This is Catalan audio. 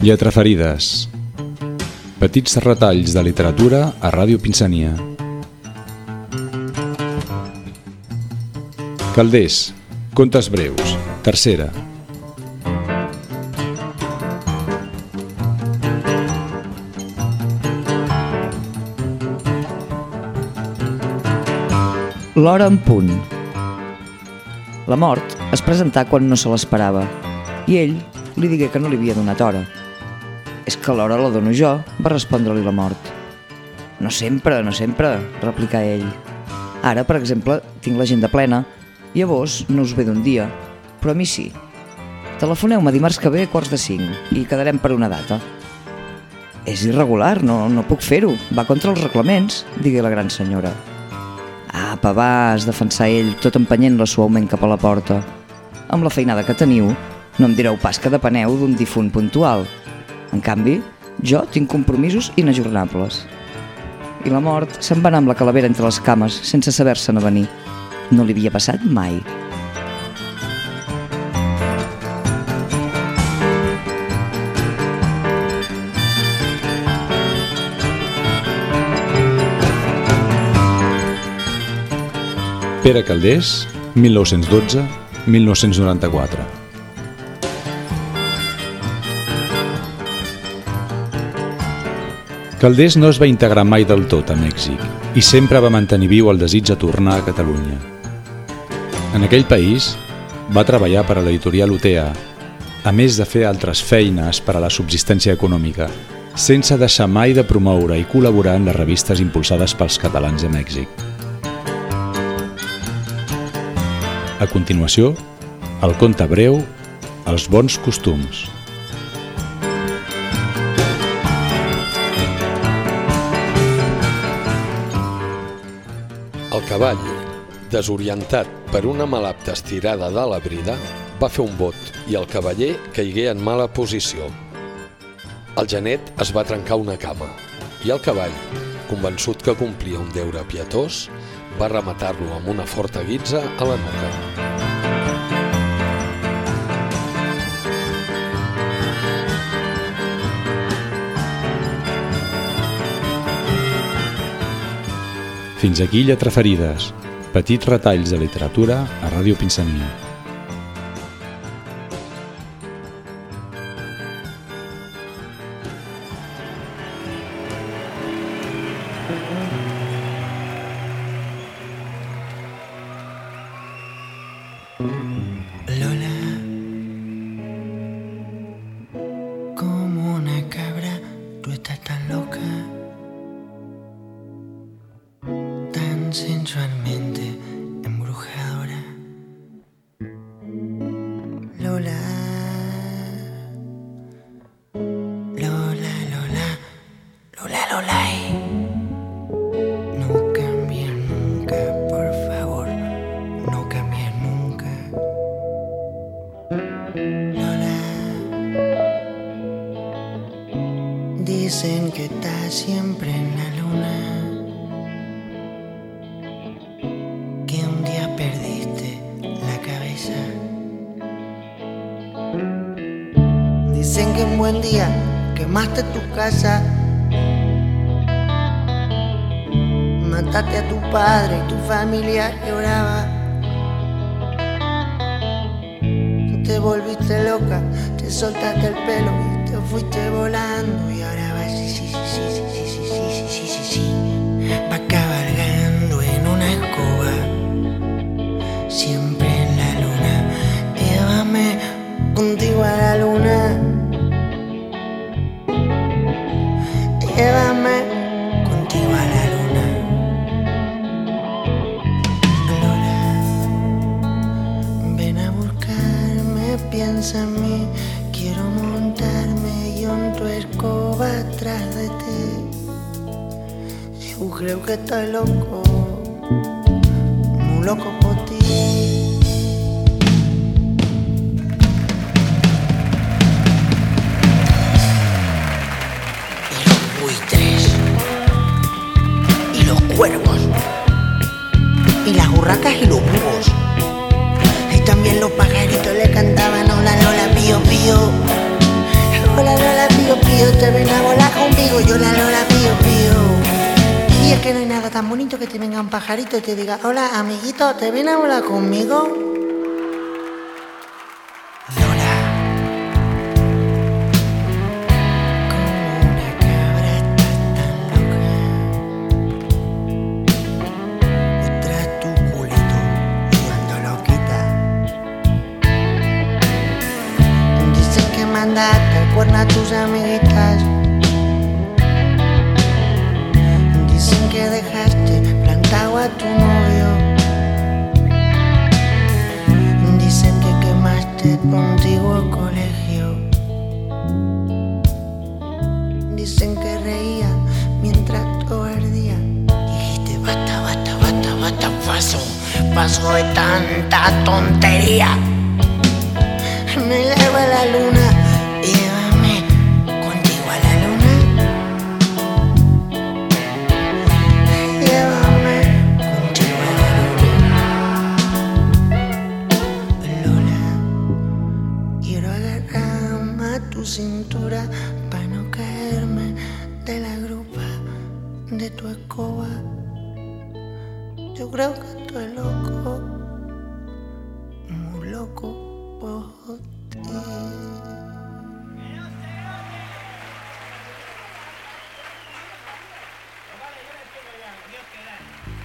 Lletraferides. Petits retalls de literatura a Ràdio Pinsania. Calders. Contes breus. Tercera. L'hora en punt. La mort es presentà quan no se l'esperava i ell li digué que no li havia donat hora. És que l'hora la dono jo, va respondre-li la mort. No sempre, no sempre, replicà ell. Ara, per exemple, tinc l'agenda plena vos no us ve d'un dia, però a mi sí. Telefoneu-me dimarts que ve a quarts de cinc i quedarem per una data. És irregular, no, no puc fer-ho. Va contra els reglaments, digué la gran senyora. Apa, va, es defensar ell, tot empenyent-la suaument cap a la porta. Amb la feinada que teniu, no em direu pas que depeneu d'un difunt puntual. En canvi, jo tinc compromisos inajornables. I la mort se'n va anar amb la calavera entre les cames, sense saber-se'n avenir. No li havia passat mai. Pere Calders, 1912-1994. Calders no es va integrar mai del tot a Mèxic i sempre va mantenir viu el desig de tornar a Catalunya. En aquell país va treballar per a l'editorial UTEA, a més de fer altres feines per a la subsistència econòmica, sense deixar mai de promoure i col·laborar en les revistes impulsades pels catalans a Mèxic. A continuació, el conte breu Els bons costums. Cavall, desorientat per una malapta estirada de la brida, va fer un bot i el cavaller caigué en mala posició. El genet es va trencar una cama i el cavall, convençut que complia un deure pietós, va rematar-lo amb una forta guitza a la nuca. Fins aquí Lletraferides, petits retalls de literatura a Ràdio Pinsania. Dicen que estás siempre en la luna. Que un día perdiste la cabeza. Dicen que un buen día quemaste tu casa. Mataste a tu padre y tu familia lloraba. Te volviste loca, te soltaste el pelo y te fuiste volando y ahora Llévame contigo a la luna. Lola. Ven a buscarme, piensa en mí. Quiero montarme yo en tu escoba atrás de ti. Yo creo que estoy loco, muy loco por ti. y los búhos. Y también los pajaritos le cantaban hola, lola, pío, pío. Hola, lola, pío, pío, te ven a volar conmigo, yo la lola, pío, pío. Y es que no hay nada tan bonito que te venga un pajarito y te diga, hola, amiguito, ¿te ven a volar conmigo? Amiguitas. Dicen que dejaste plantado a tu novio. Dicen que quemaste tu antiguo colegio. Dicen que reía mientras todo ardía. Dijiste basta, basta, basta, basta, paso, paso de tanta tontería. Me lleva la luna, cintura para no caerme de la grupa de tu escoba. Yo creo que.